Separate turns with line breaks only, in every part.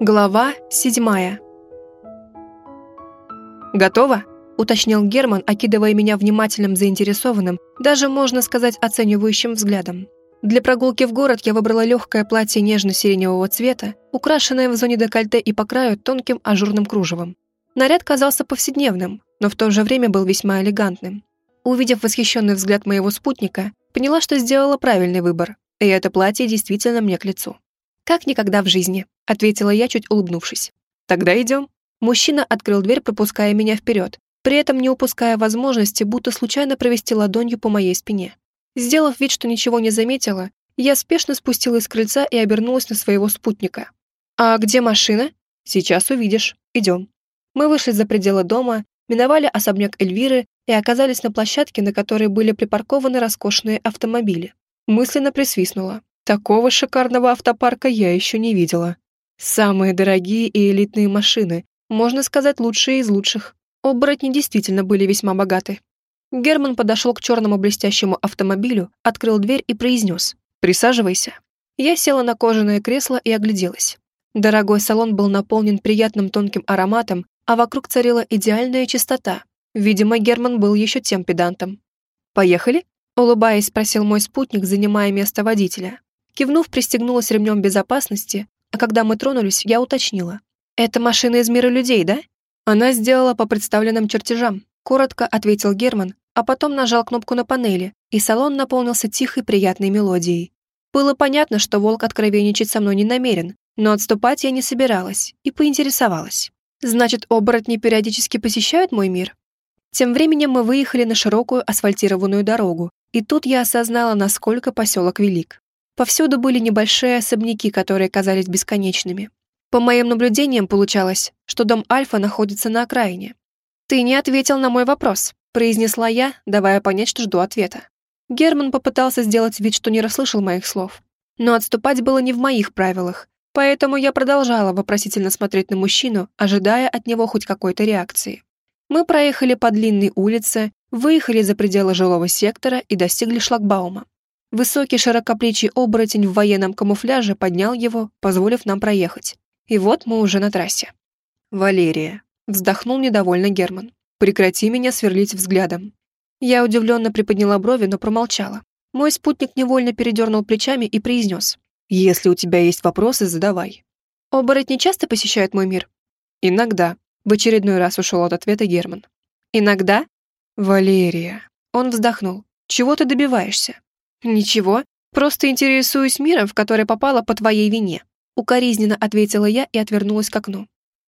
Глава седьмая. «Готово?» — уточнил Герман, окидывая меня внимательным, заинтересованным, даже, можно сказать, оценивающим взглядом. Для прогулки в город я выбрала легкое платье нежно-сиреневого цвета, украшенное в зоне декольте и по краю тонким ажурным кружевом. Наряд казался повседневным, но в то же время был весьма элегантным. Увидев восхищенный взгляд моего спутника, поняла, что сделала правильный выбор, и это платье действительно мне к лицу. «Как никогда в жизни», — ответила я, чуть улыбнувшись. «Тогда идем». Мужчина открыл дверь, пропуская меня вперед, при этом не упуская возможности, будто случайно провести ладонью по моей спине. Сделав вид, что ничего не заметила, я спешно спустилась с крыльца и обернулась на своего спутника. «А где машина?» «Сейчас увидишь. Идем». Мы вышли за пределы дома, миновали особняк Эльвиры и оказались на площадке, на которой были припаркованы роскошные автомобили. Мысленно присвистнула. Такого шикарного автопарка я еще не видела. Самые дорогие и элитные машины, можно сказать, лучшие из лучших. Оборотни действительно были весьма богаты. Герман подошел к черному блестящему автомобилю, открыл дверь и произнес «Присаживайся». Я села на кожаное кресло и огляделась. Дорогой салон был наполнен приятным тонким ароматом, а вокруг царила идеальная чистота. Видимо, Герман был еще тем педантом. «Поехали?» — улыбаясь, спросил мой спутник, занимая место водителя. Кивнув, пристегнулась ремнем безопасности, а когда мы тронулись, я уточнила. «Это машина из мира людей, да?» Она сделала по представленным чертежам. Коротко ответил Герман, а потом нажал кнопку на панели, и салон наполнился тихой приятной мелодией. Было понятно, что волк откровенничать со мной не намерен, но отступать я не собиралась и поинтересовалась. «Значит, оборотни периодически посещают мой мир?» Тем временем мы выехали на широкую асфальтированную дорогу, и тут я осознала, насколько поселок велик. Повсюду были небольшие особняки, которые казались бесконечными. По моим наблюдениям получалось, что дом Альфа находится на окраине. «Ты не ответил на мой вопрос», — произнесла я, давая понять, что жду ответа. Герман попытался сделать вид, что не расслышал моих слов. Но отступать было не в моих правилах, поэтому я продолжала вопросительно смотреть на мужчину, ожидая от него хоть какой-то реакции. Мы проехали по длинной улице, выехали за пределы жилого сектора и достигли шлагбаума. Высокий широкоплечий оборотень в военном камуфляже поднял его, позволив нам проехать. И вот мы уже на трассе. «Валерия», — вздохнул недовольно Герман. «Прекрати меня сверлить взглядом». Я удивленно приподняла брови, но промолчала. Мой спутник невольно передернул плечами и произнес. «Если у тебя есть вопросы, задавай». «Оборотни часто посещают мой мир?» «Иногда», — в очередной раз ушел от ответа Герман. «Иногда?» «Валерия». Он вздохнул. «Чего ты добиваешься? «Ничего, просто интересуюсь миром, в который попала по твоей вине», укоризненно ответила я и отвернулась к окну.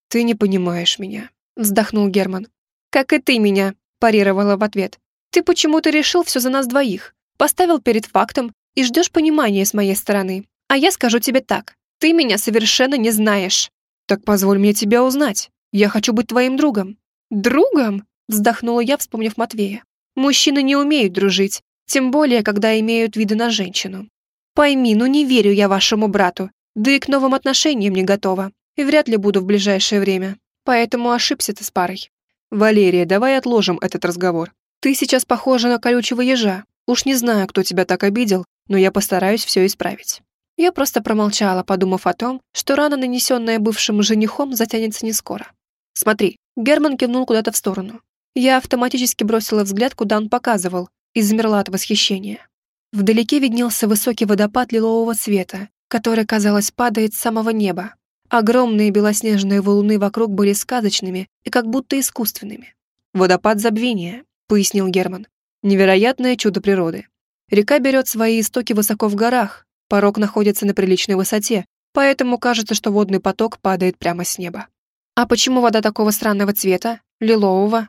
«Ты не понимаешь меня», вздохнул Герман. «Как и ты меня», парировала в ответ. «Ты почему-то решил все за нас двоих, поставил перед фактом и ждешь понимания с моей стороны. А я скажу тебе так, ты меня совершенно не знаешь». «Так позволь мне тебя узнать. Я хочу быть твоим другом». «Другом?» вздохнула я, вспомнив Матвея. «Мужчины не умеют дружить, тем более, когда имеют виды на женщину. Пойми, ну не верю я вашему брату, да и к новым отношениям не готова, и вряд ли буду в ближайшее время. Поэтому ошибся ты с парой. Валерия, давай отложим этот разговор. Ты сейчас похожа на колючего ежа. Уж не знаю, кто тебя так обидел, но я постараюсь все исправить. Я просто промолчала, подумав о том, что рана, нанесенная бывшим женихом, затянется не скоро. Смотри, Герман кивнул куда-то в сторону. Я автоматически бросила взгляд, куда он показывал, и замерла от восхищения. Вдалеке виднелся высокий водопад лилового цвета, который, казалось, падает с самого неба. Огромные белоснежные валуны вокруг были сказочными и как будто искусственными. «Водопад забвения», — пояснил Герман. «Невероятное чудо природы. Река берет свои истоки высоко в горах, порог находится на приличной высоте, поэтому кажется, что водный поток падает прямо с неба. А почему вода такого странного цвета, лилового,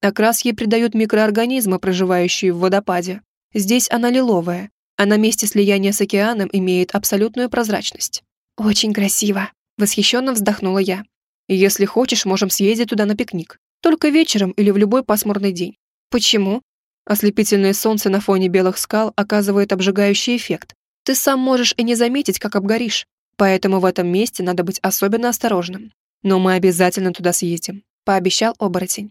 Окрас ей придают микроорганизмы, проживающие в водопаде. Здесь она лиловая, а на месте слияния с океаном имеет абсолютную прозрачность. «Очень красиво», — восхищенно вздохнула я. «Если хочешь, можем съездить туда на пикник. Только вечером или в любой пасмурный день». «Почему?» Ослепительное солнце на фоне белых скал оказывает обжигающий эффект. Ты сам можешь и не заметить, как обгоришь. Поэтому в этом месте надо быть особенно осторожным. Но мы обязательно туда съездим», — пообещал оборотень.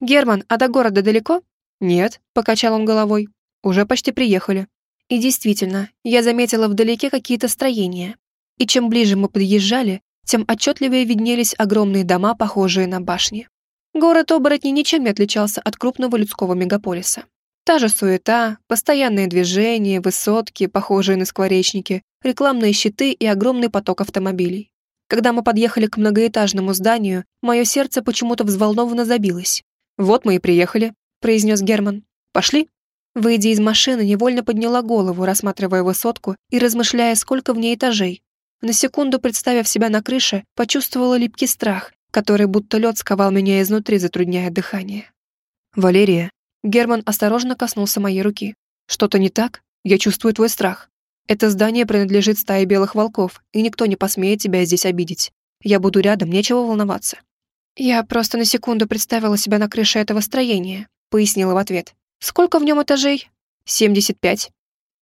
«Герман, а до города далеко?» «Нет», — покачал он головой. «Уже почти приехали». И действительно, я заметила вдалеке какие-то строения. И чем ближе мы подъезжали, тем отчетливее виднелись огромные дома, похожие на башни. Город оборотней ничем не отличался от крупного людского мегаполиса. Та же суета, постоянные движения, высотки, похожие на скворечники, рекламные щиты и огромный поток автомобилей. Когда мы подъехали к многоэтажному зданию, мое сердце почему-то взволнованно забилось. «Вот мы и приехали», — произнес Герман. «Пошли?» Выйдя из машины, невольно подняла голову, рассматривая высотку и размышляя, сколько в ней этажей. На секунду, представив себя на крыше, почувствовала липкий страх, который будто лед сковал меня изнутри, затрудняя дыхание. «Валерия», Герман осторожно коснулся моей руки. «Что-то не так? Я чувствую твой страх. Это здание принадлежит стае белых волков, и никто не посмеет тебя здесь обидеть. Я буду рядом, нечего волноваться». «Я просто на секунду представила себя на крыше этого строения», пояснила в ответ. «Сколько в нем этажей?» «Семьдесят пять».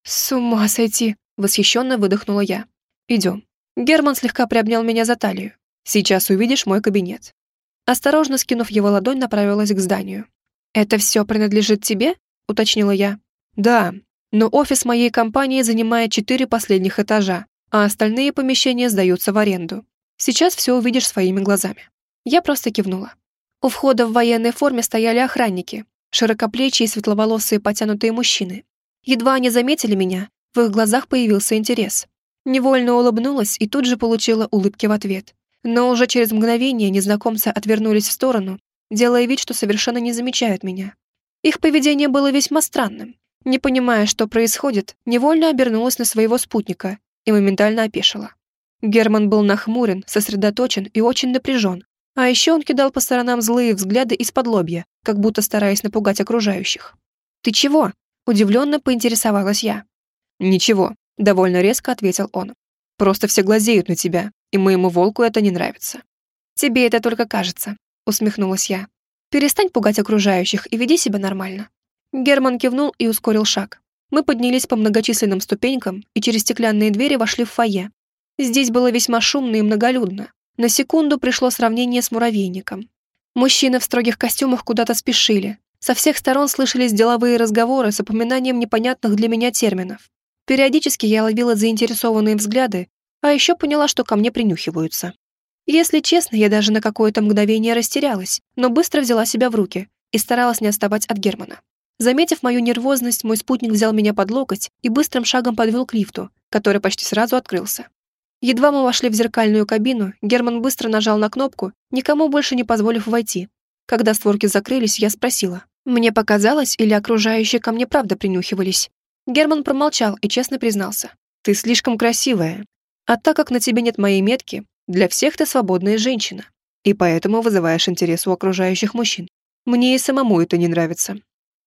«С ума сойти!» восхищенно выдохнула я. «Идем». Герман слегка приобнял меня за талию. «Сейчас увидишь мой кабинет». Осторожно скинув его ладонь, направилась к зданию. «Это все принадлежит тебе?» — уточнила я. «Да, но офис моей компании занимает четыре последних этажа, а остальные помещения сдаются в аренду. Сейчас все увидишь своими глазами». Я просто кивнула. У входа в военной форме стояли охранники, широкоплечие светловолосые потянутые мужчины. Едва они заметили меня, в их глазах появился интерес. Невольно улыбнулась и тут же получила улыбки в ответ. Но уже через мгновение незнакомцы отвернулись в сторону делая вид, что совершенно не замечают меня. Их поведение было весьма странным. Не понимая, что происходит, невольно обернулась на своего спутника и моментально опешила. Герман был нахмурен, сосредоточен и очень напряжен, а еще он кидал по сторонам злые взгляды из-под лобья, как будто стараясь напугать окружающих. «Ты чего?» – удивленно поинтересовалась я. «Ничего», – довольно резко ответил он. «Просто все глазеют на тебя, и моему волку это не нравится». «Тебе это только кажется усмехнулась я. «Перестань пугать окружающих и веди себя нормально». Герман кивнул и ускорил шаг. Мы поднялись по многочисленным ступенькам и через стеклянные двери вошли в фойе. Здесь было весьма шумно и многолюдно. На секунду пришло сравнение с муравейником. Мужчины в строгих костюмах куда-то спешили. Со всех сторон слышались деловые разговоры с упоминанием непонятных для меня терминов. Периодически я ловила заинтересованные взгляды, а еще поняла, что ко мне принюхиваются. Если честно, я даже на какое-то мгновение растерялась, но быстро взяла себя в руки и старалась не отставать от Германа. Заметив мою нервозность, мой спутник взял меня под локоть и быстрым шагом подвел к лифту, который почти сразу открылся. Едва мы вошли в зеркальную кабину, Герман быстро нажал на кнопку, никому больше не позволив войти. Когда створки закрылись, я спросила. Мне показалось, или окружающие ко мне правда принюхивались? Герман промолчал и честно признался. «Ты слишком красивая. А так как на тебе нет моей метки, для всех ты свободная женщина, и поэтому вызываешь интерес у окружающих мужчин. Мне и самому это не нравится».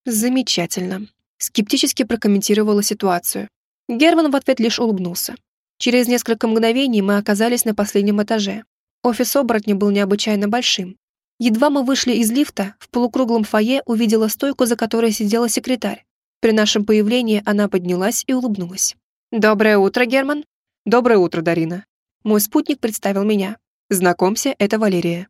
«Замечательно», — скептически прокомментировала ситуацию. Герман в ответ лишь улыбнулся. Через несколько мгновений мы оказались на последнем этаже. Офис оборотня был необычайно большим. Едва мы вышли из лифта, в полукруглом фойе увидела стойку, за которой сидела секретарь. При нашем появлении она поднялась и улыбнулась. «Доброе утро, Герман». «Доброе утро, Дарина. Мой спутник представил меня. Знакомься, это Валерия.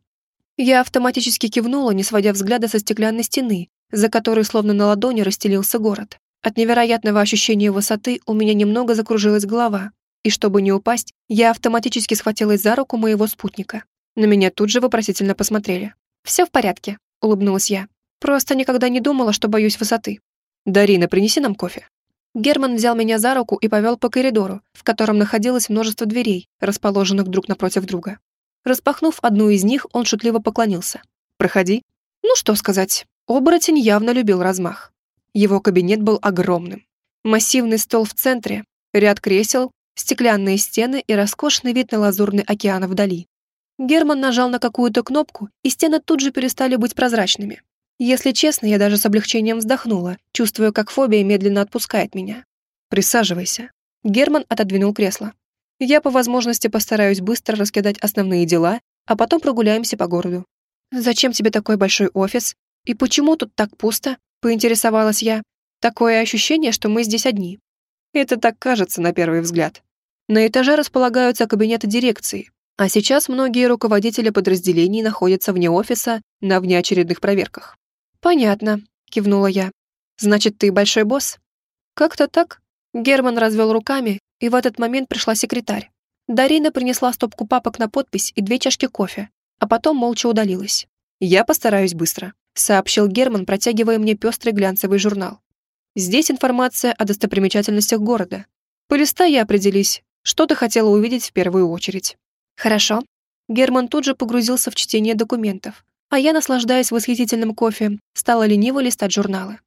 Я автоматически кивнула, не сводя взгляда со стеклянной стены, за которой словно на ладони расстелился город. От невероятного ощущения высоты у меня немного закружилась голова, и чтобы не упасть, я автоматически схватилась за руку моего спутника. На меня тут же вопросительно посмотрели. «Все в порядке», — улыбнулась я. «Просто никогда не думала, что боюсь высоты». «Дарина, принеси нам кофе». Герман взял меня за руку и повел по коридору, в котором находилось множество дверей, расположенных друг напротив друга. Распахнув одну из них, он шутливо поклонился. «Проходи». Ну что сказать, оборотень явно любил размах. Его кабинет был огромным. Массивный стол в центре, ряд кресел, стеклянные стены и роскошный вид на лазурный океан вдали. Герман нажал на какую-то кнопку, и стены тут же перестали быть прозрачными. Если честно, я даже с облегчением вздохнула, чувствуя, как фобия медленно отпускает меня. «Присаживайся». Герман отодвинул кресло. «Я по возможности постараюсь быстро раскидать основные дела, а потом прогуляемся по городу». «Зачем тебе такой большой офис? И почему тут так пусто?» — поинтересовалась я. «Такое ощущение, что мы здесь одни». Это так кажется на первый взгляд. На этаже располагаются кабинеты дирекции, а сейчас многие руководители подразделений находятся вне офиса на внеочередных проверках. «Понятно», — кивнула я. «Значит, ты большой босс?» «Как-то так». Герман развел руками, и в этот момент пришла секретарь. Дарина принесла стопку папок на подпись и две чашки кофе, а потом молча удалилась. «Я постараюсь быстро», — сообщил Герман, протягивая мне пестрый глянцевый журнал. «Здесь информация о достопримечательностях города. Полистай и определись, что ты хотела увидеть в первую очередь». «Хорошо». Герман тут же погрузился в чтение документов, а я, наслаждаясь восхитительным кофе, стала лениво листать журналы.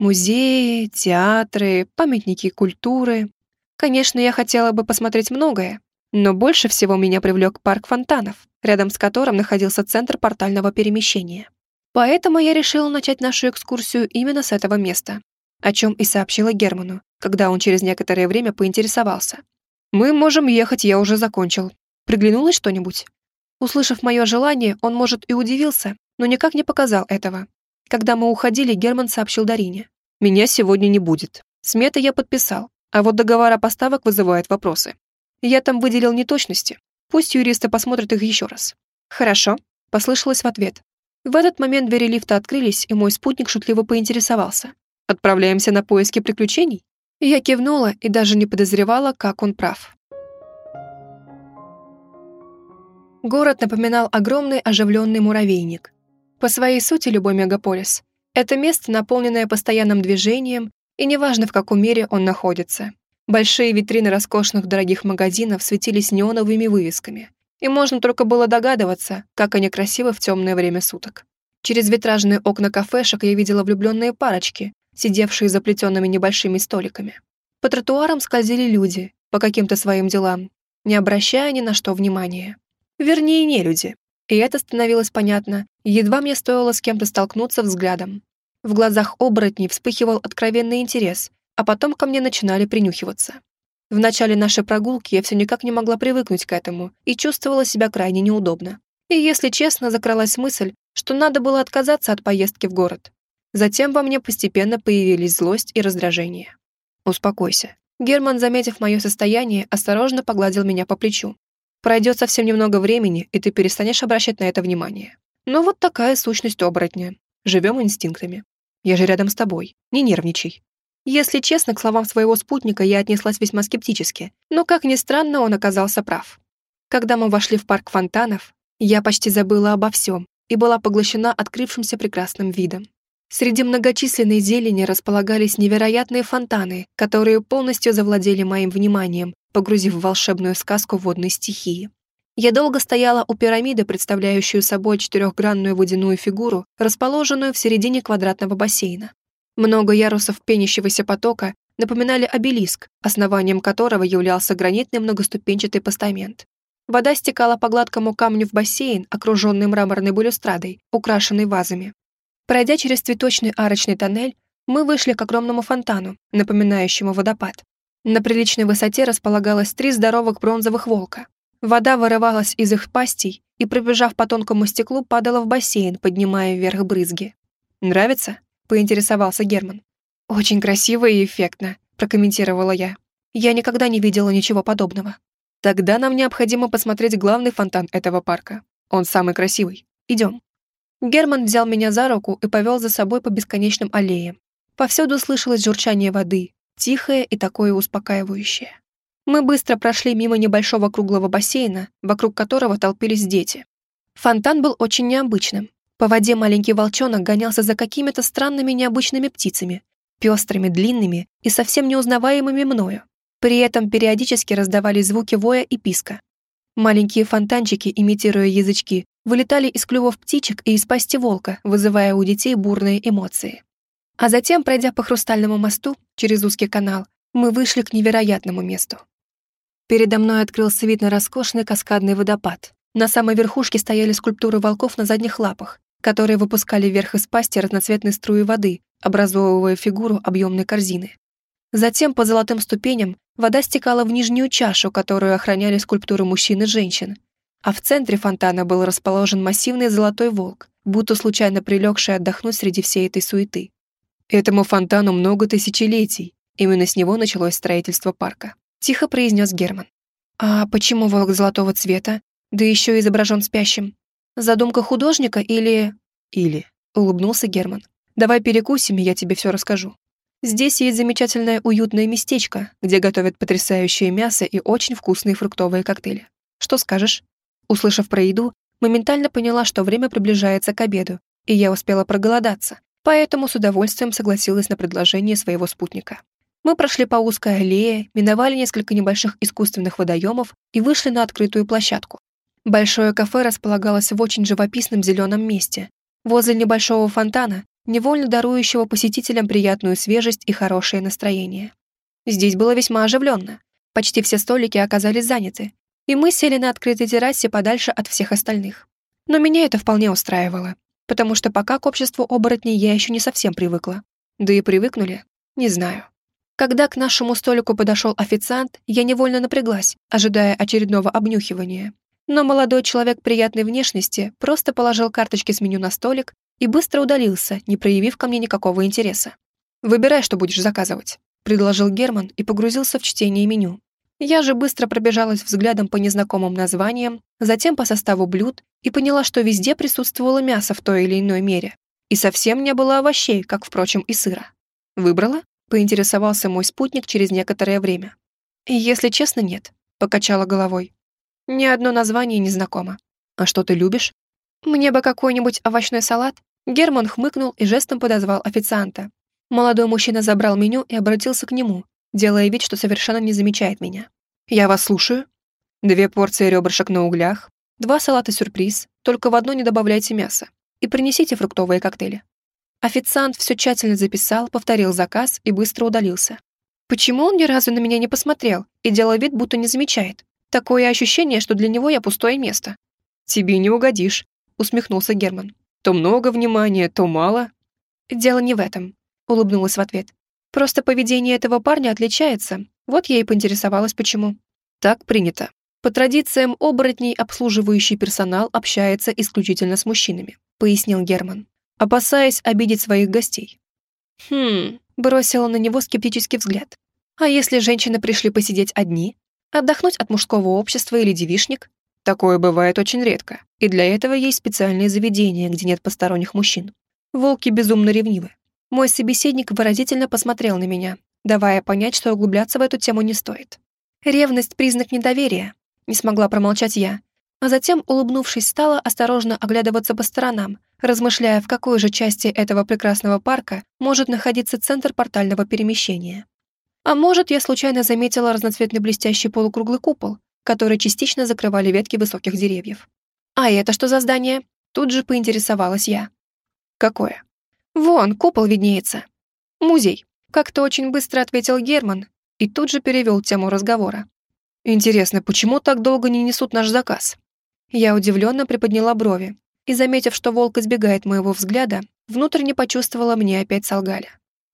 Музеи, театры, памятники культуры. Конечно, я хотела бы посмотреть многое, но больше всего меня привлек парк фонтанов, рядом с которым находился центр портального перемещения. Поэтому я решила начать нашу экскурсию именно с этого места, о чем и сообщила Герману, когда он через некоторое время поинтересовался. «Мы можем ехать, я уже закончил. Приглянулось что-нибудь?» Услышав мое желание, он, может, и удивился, но никак не показал этого. Когда мы уходили, Герман сообщил Дарине. «Меня сегодня не будет. Сметы я подписал, а вот договор о поставок вызывает вопросы. Я там выделил неточности. Пусть юристы посмотрят их еще раз. Хорошо, послышалось в ответ. В этот момент двери лифта открылись, и мой спутник шутливо поинтересовался. Отправляемся на поиски приключений? Я кивнула и даже не подозревала, как он прав. Город напоминал огромный оживленный муравейник. По своей сути любой мегаполис — это место, наполненное постоянным движением, и неважно, в каком мире он находится. Большие витрины роскошных дорогих магазинов светились неоновыми вывесками, и можно только было догадываться, как они красивы в темное время суток. Через витражные окна кафешек я видела влюбленные парочки, сидевшие за плетенными небольшими столиками. По тротуарам скользили люди, по каким-то своим делам, не обращая ни на что внимания. Вернее, не люди. И это становилось понятно, едва мне стоило с кем-то столкнуться взглядом. В глазах оборотней вспыхивал откровенный интерес, а потом ко мне начинали принюхиваться. В начале нашей прогулки я все никак не могла привыкнуть к этому и чувствовала себя крайне неудобно. И, если честно, закралась мысль, что надо было отказаться от поездки в город. Затем во мне постепенно появились злость и раздражение. «Успокойся». Герман, заметив мое состояние, осторожно погладил меня по плечу. «Пройдет совсем немного времени, и ты перестанешь обращать на это внимание. Ну вот такая сущность оборотня. Живем инстинктами. Я же рядом с тобой. Не нервничай». Если честно, к словам своего спутника я отнеслась весьма скептически, но, как ни странно, он оказался прав. Когда мы вошли в парк фонтанов, я почти забыла обо всем и была поглощена открывшимся прекрасным видом. Среди многочисленной зелени располагались невероятные фонтаны, которые полностью завладели моим вниманием, погрузив в волшебную сказку водной стихии. Я долго стояла у пирамиды, представляющую собой четырехгранную водяную фигуру, расположенную в середине квадратного бассейна. Много ярусов пенящегося потока напоминали обелиск, основанием которого являлся гранитный многоступенчатый постамент. Вода стекала по гладкому камню в бассейн, окруженный мраморной балюстрадой, украшенной вазами. Пройдя через цветочный арочный тоннель, мы вышли к огромному фонтану, напоминающему водопад. На приличной высоте располагалось три здоровых бронзовых волка. Вода вырывалась из их пастей и, пробежав по тонкому стеклу, падала в бассейн, поднимая вверх брызги. «Нравится?» поинтересовался Герман. «Очень красиво и эффектно», — прокомментировала я. «Я никогда не видела ничего подобного. Тогда нам необходимо посмотреть главный фонтан этого парка. Он самый красивый. Идем». Герман взял меня за руку и повел за собой по бесконечным аллеям. Повсюду слышалось журчание воды, тихое и такое успокаивающее. Мы быстро прошли мимо небольшого круглого бассейна, вокруг которого толпились дети. Фонтан был очень необычным. По воде маленький волчонок гонялся за какими-то странными необычными птицами, пестрыми, длинными и совсем неузнаваемыми мною. При этом периодически раздавались звуки воя и писка. Маленькие фонтанчики, имитируя язычки, вылетали из клювов птичек и из пасти волка, вызывая у детей бурные эмоции. А затем, пройдя по хрустальному мосту через узкий канал, мы вышли к невероятному месту. Передо мной открылся вид на роскошный каскадный водопад. На самой верхушке стояли скульптуры волков на задних лапах, которые выпускали вверх из пасти разноцветные струи воды, образовывая фигуру объемной корзины. Затем по золотым ступеням вода стекала в нижнюю чашу, которую охраняли скульптуры мужчин и женщин, а в центре фонтана был расположен массивный золотой волк, будто случайно прилегший отдохнуть среди всей этой суеты. Этому фонтану много тысячелетий, именно с него началось строительство парка. Тихо произнес Герман. «А почему волк золотого цвета, да еще изображен спящим?» Задумка художника или... Или... Улыбнулся Герман. Давай перекусим, и я тебе все расскажу. Здесь есть замечательное уютное местечко, где готовят потрясающее мясо и очень вкусные фруктовые коктейли. Что скажешь? Услышав про еду, моментально поняла, что время приближается к обеду, и я успела проголодаться, поэтому с удовольствием согласилась на предложение своего спутника. Мы прошли по узкой аллее, миновали несколько небольших искусственных водоемов и вышли на открытую площадку. Большое кафе располагалось в очень живописном зеленом месте, возле небольшого фонтана, невольно дарующего посетителям приятную свежесть и хорошее настроение. Здесь было весьма оживленно. Почти все столики оказались заняты, и мы сели на открытой террасе подальше от всех остальных. Но меня это вполне устраивало, потому что пока к обществу оборотней я еще не совсем привыкла. Да и привыкнули, не знаю. Когда к нашему столику подошел официант, я невольно напряглась, ожидая очередного обнюхивания. Но молодой человек приятной внешности просто положил карточки с меню на столик и быстро удалился, не проявив ко мне никакого интереса. «Выбирай, что будешь заказывать», — предложил Герман и погрузился в чтение меню. Я же быстро пробежалась взглядом по незнакомым названиям, затем по составу блюд и поняла, что везде присутствовало мясо в той или иной мере. И совсем не было овощей, как, впрочем, и сыра. «Выбрала?» — поинтересовался мой спутник через некоторое время. «Если честно, нет», — покачала головой. «Ни одно название не знакомо. А что ты любишь?» «Мне бы какой-нибудь овощной салат Герман хмыкнул и жестом подозвал официанта. Молодой мужчина забрал меню и обратился к нему, делая вид, что совершенно не замечает меня. «Я вас слушаю. Две порции ребрышек на углях, два салата-сюрприз, только в одно не добавляйте мяса, и принесите фруктовые коктейли». Официант все тщательно записал, повторил заказ и быстро удалился. Почему он ни разу на меня не посмотрел и делал вид, будто не замечает? Такое ощущение, что для него я пустое место. «Тебе не угодишь», — усмехнулся Герман. То много внимания, то мало. Дело не в этом, улыбнулась в ответ. Просто поведение этого парня отличается. Вот я и поинтересовалась, почему. Так принято. По традициям оборотней обслуживающий персонал общается исключительно с мужчинами, пояснил Герман, опасаясь обидеть своих гостей. Хм, бросила на него скептический взгляд. А если женщины пришли посидеть одни? Отдохнуть от мужского общества или девишник? Такое бывает очень редко, и для этого есть специальные заведения, где нет посторонних мужчин. Волки безумно ревнивы. Мой собеседник выразительно посмотрел на меня, давая понять, что углубляться в эту тему не стоит. Ревность — признак недоверия, не смогла промолчать я, а затем, улыбнувшись, стала осторожно оглядываться по сторонам, размышляя, в какой же части этого прекрасного парка может находиться центр портального перемещения. А может, я случайно заметила разноцветный блестящий полукруглый купол, которые частично закрывали ветки высоких деревьев. «А это что за здание?» Тут же поинтересовалась я. «Какое?» «Вон, купол виднеется. Музей», — как-то очень быстро ответил Герман и тут же перевел тему разговора. «Интересно, почему так долго не несут наш заказ?» Я удивленно приподняла брови и, заметив, что волк избегает моего взгляда, внутренне почувствовала, мне опять солгали.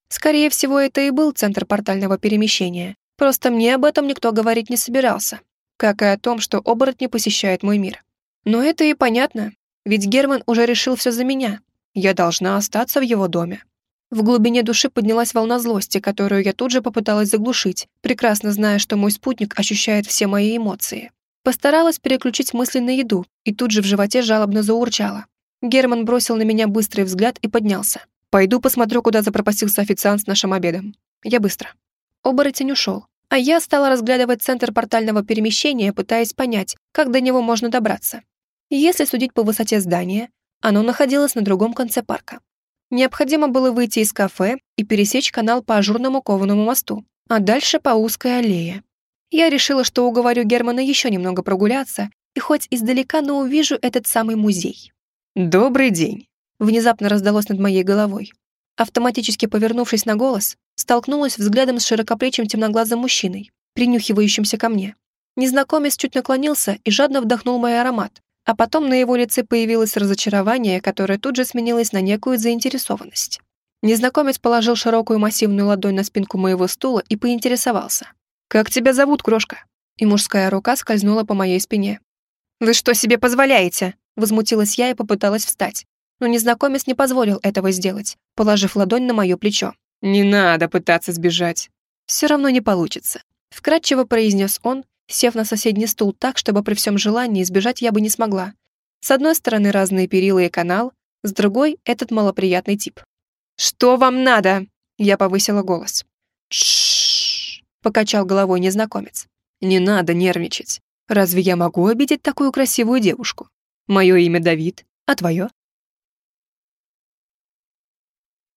Скорее всего, это и был центр портального перемещения, просто мне об этом никто говорить не собирался как и о том, что оборотни посещают мой мир. Но это и понятно, ведь Герман уже решил все за меня. Я должна остаться в его доме. В глубине души поднялась волна злости, которую я тут же попыталась заглушить, прекрасно зная, что мой спутник ощущает все мои эмоции. Постаралась переключить мысли на еду, и тут же в животе жалобно заурчала. Герман бросил на меня быстрый взгляд и поднялся. «Пойду посмотрю, куда запропастился официант с нашим обедом. Я быстро». Оборотень ушел, а я стала разглядывать центр портального перемещения, пытаясь понять, как до него можно добраться. Если судить по высоте здания, оно находилось на другом конце парка. Необходимо было выйти из кафе и пересечь канал по ажурному кованому мосту, а дальше по узкой аллее. Я решила, что уговорю Германа еще немного прогуляться, и хоть издалека, но увижу этот самый музей. «Добрый день!» Внезапно раздалось над моей головой. Автоматически повернувшись на голос, столкнулась взглядом с широкоплечим темноглазым мужчиной, принюхивающимся ко мне. Незнакомец чуть наклонился и жадно вдохнул мой аромат, а потом на его лице появилось разочарование, которое тут же сменилось на некую заинтересованность. Незнакомец положил широкую массивную ладонь на спинку моего стула и поинтересовался. «Как тебя зовут, крошка?» И мужская рука скользнула по моей спине. «Вы что себе позволяете?» Возмутилась я и попыталась встать но незнакомец не позволил этого сделать, положив ладонь на мое плечо. «Не надо пытаться сбежать. Все равно не получится», — вкратчиво произнес он, сев на соседний стул так, чтобы при всем желании сбежать я бы не смогла. С одной стороны разные перила и канал, с другой — этот малоприятный тип. «Что вам надо?» Я повысила голос. «Тш-ш-ш», покачал головой незнакомец. «Не надо нервничать. Разве я могу обидеть такую красивую девушку? Мое имя Давид, а твое?»